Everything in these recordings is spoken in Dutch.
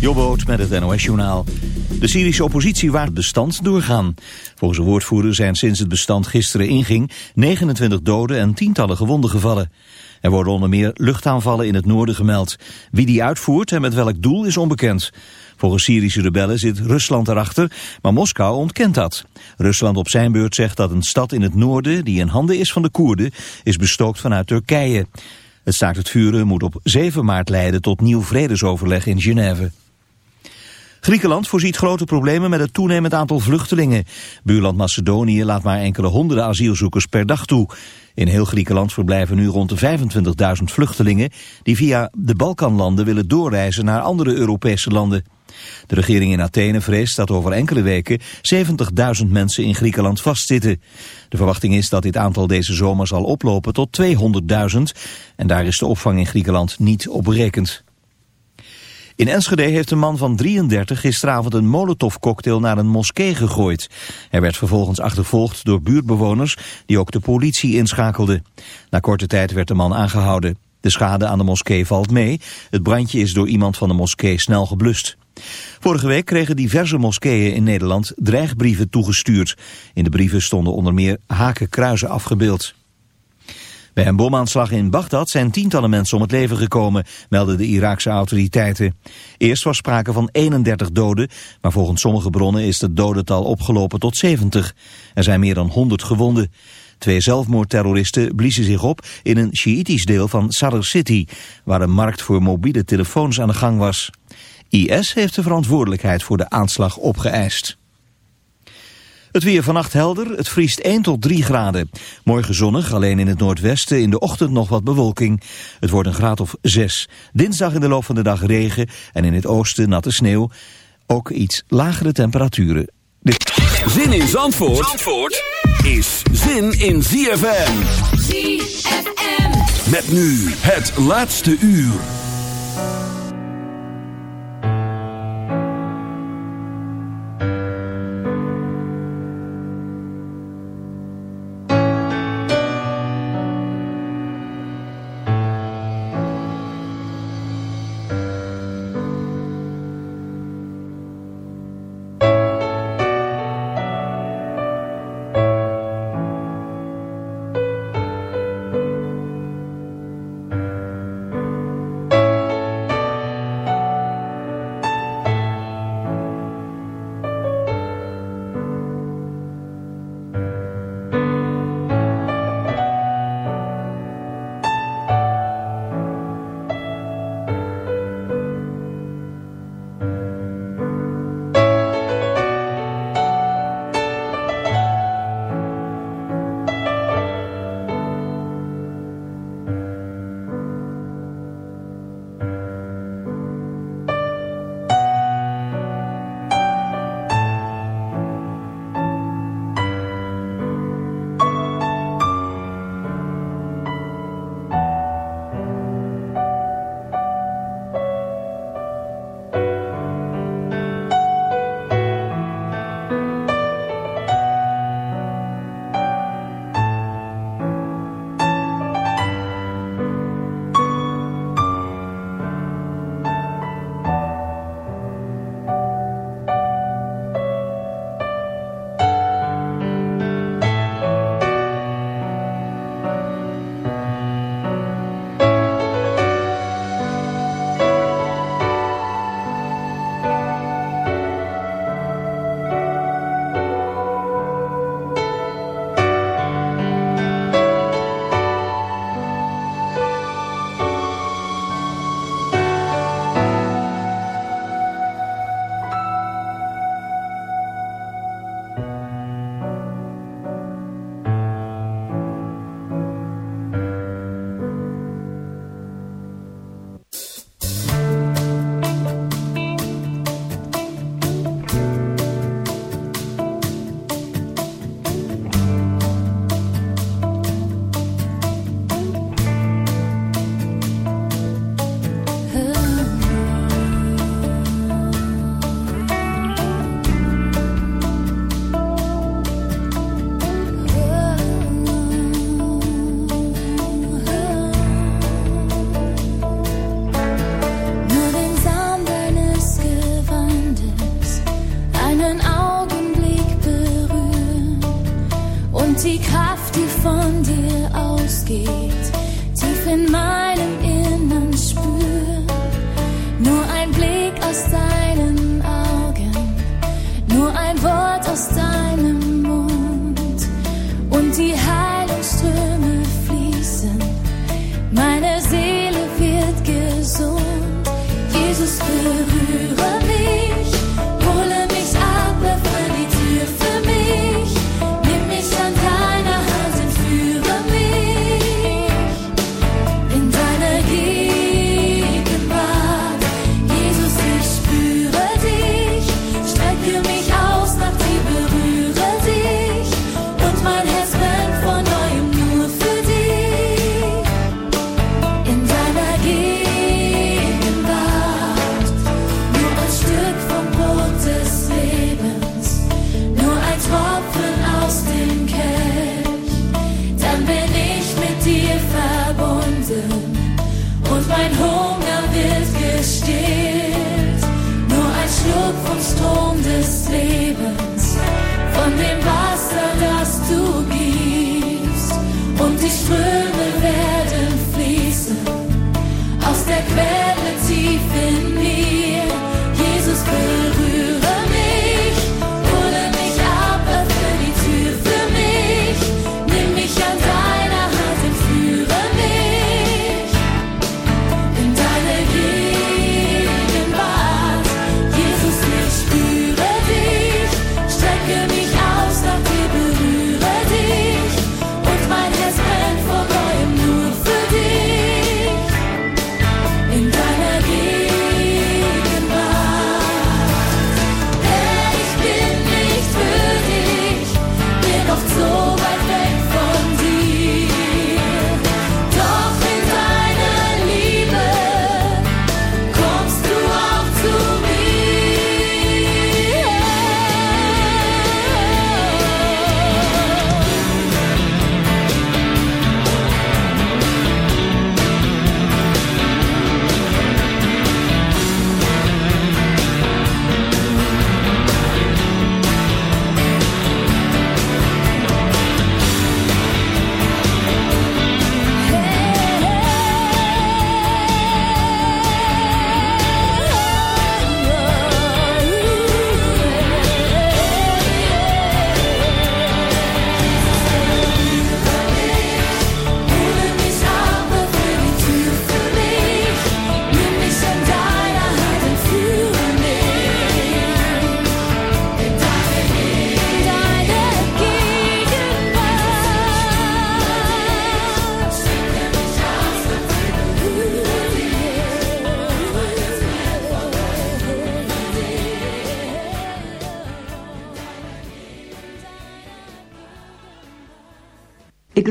Jobboot met het NOS-journaal. De Syrische oppositie waar het bestand doorgaan. Volgens een woordvoerder zijn sinds het bestand gisteren inging 29 doden en tientallen gewonden gevallen. Er worden onder meer luchtaanvallen in het noorden gemeld. Wie die uitvoert en met welk doel is onbekend. Volgens Syrische rebellen zit Rusland erachter, maar Moskou ontkent dat. Rusland op zijn beurt zegt dat een stad in het noorden, die in handen is van de Koerden, is bestookt vanuit Turkije. Het staakt het vuren moet op 7 maart leiden tot nieuw vredesoverleg in Genève. Griekenland voorziet grote problemen met het toenemend aantal vluchtelingen. Buurland Macedonië laat maar enkele honderden asielzoekers per dag toe. In heel Griekenland verblijven nu rond de 25.000 vluchtelingen... die via de Balkanlanden willen doorreizen naar andere Europese landen. De regering in Athene vreest dat over enkele weken 70.000 mensen in Griekenland vastzitten. De verwachting is dat dit aantal deze zomer zal oplopen tot 200.000 en daar is de opvang in Griekenland niet op berekend. In Enschede heeft een man van 33 gisteravond een molotovcocktail naar een moskee gegooid. Hij werd vervolgens achtervolgd door buurtbewoners die ook de politie inschakelden. Na korte tijd werd de man aangehouden. De schade aan de moskee valt mee. Het brandje is door iemand van de moskee snel geblust. Vorige week kregen diverse moskeeën in Nederland dreigbrieven toegestuurd. In de brieven stonden onder meer hakenkruizen afgebeeld. Bij een bomaanslag in Bagdad zijn tientallen mensen om het leven gekomen, melden de Iraakse autoriteiten. Eerst was sprake van 31 doden, maar volgens sommige bronnen is het dodental opgelopen tot 70. Er zijn meer dan 100 gewonden. Twee zelfmoordterroristen bliezen zich op in een Sjiitisch deel van Sadr City, waar een markt voor mobiele telefoons aan de gang was. IS heeft de verantwoordelijkheid voor de aanslag opgeëist. Het weer vannacht helder, het vriest 1 tot 3 graden. Morgen zonnig, alleen in het noordwesten, in de ochtend nog wat bewolking. Het wordt een graad of 6. Dinsdag in de loop van de dag regen en in het oosten natte sneeuw. Ook iets lagere temperaturen. Zin in Zandvoort, Zandvoort is zin in ZFM. ZFM. Met nu het laatste uur.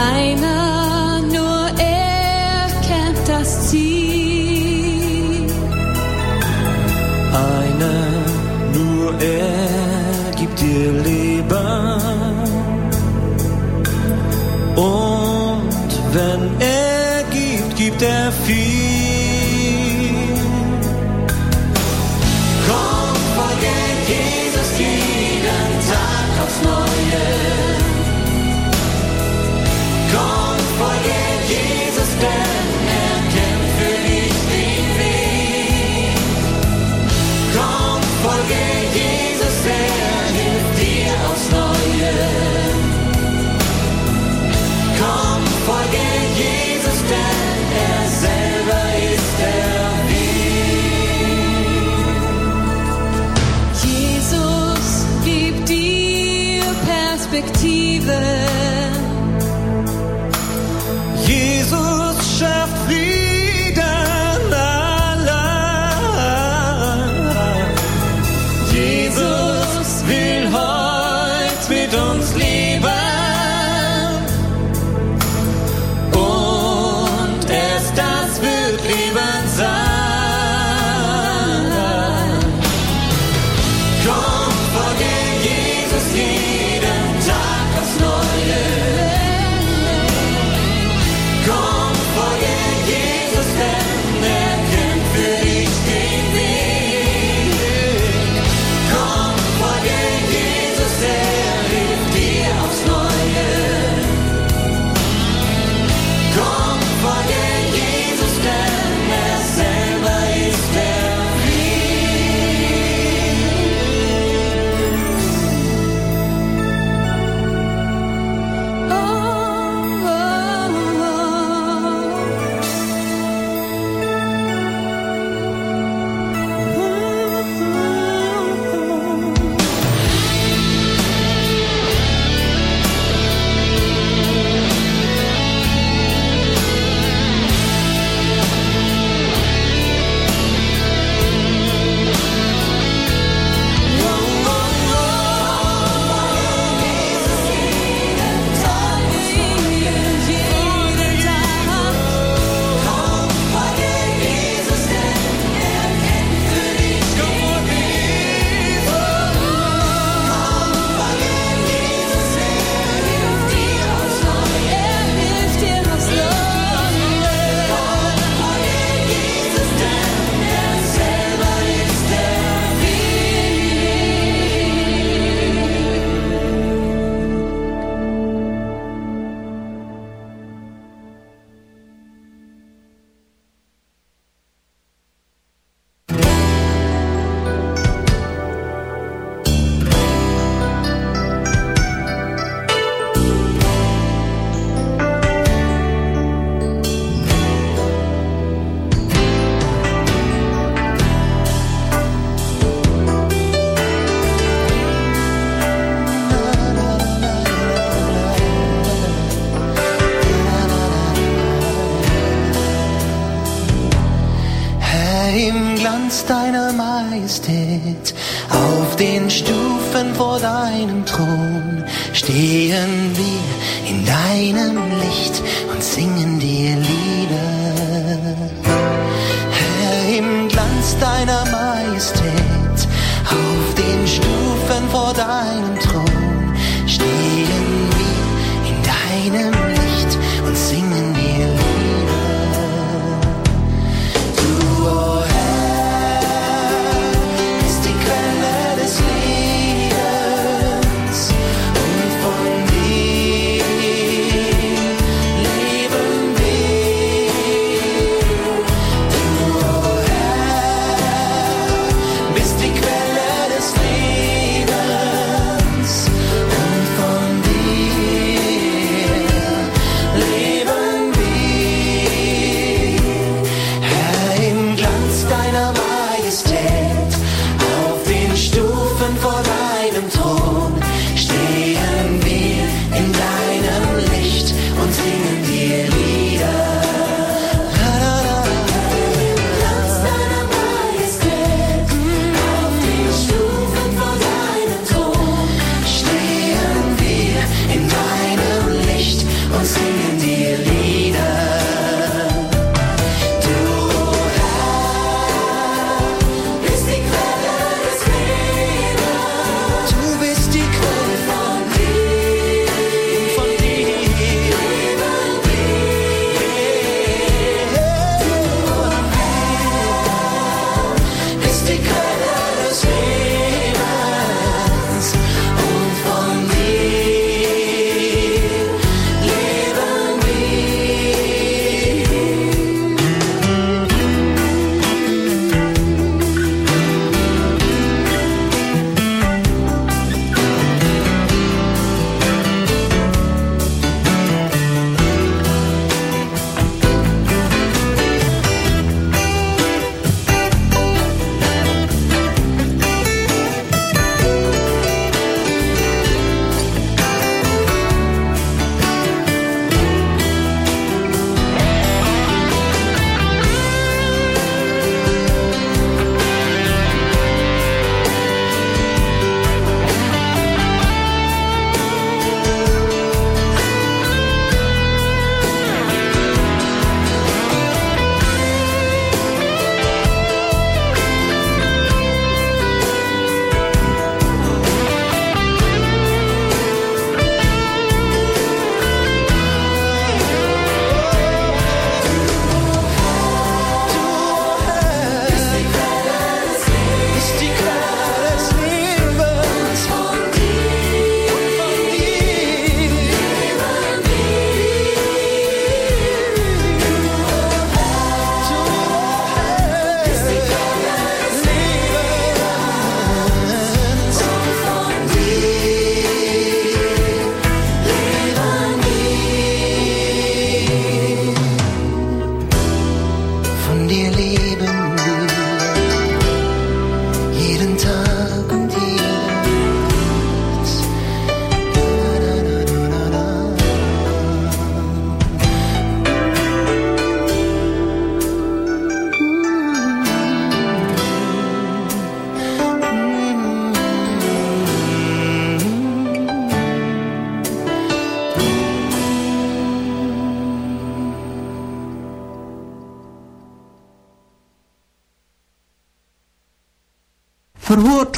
I know there. Stehen wir in deinem Licht und singen dir Lieder. Herr, im Glanz deiner Majestät, auf den Stufen vor deinem Thron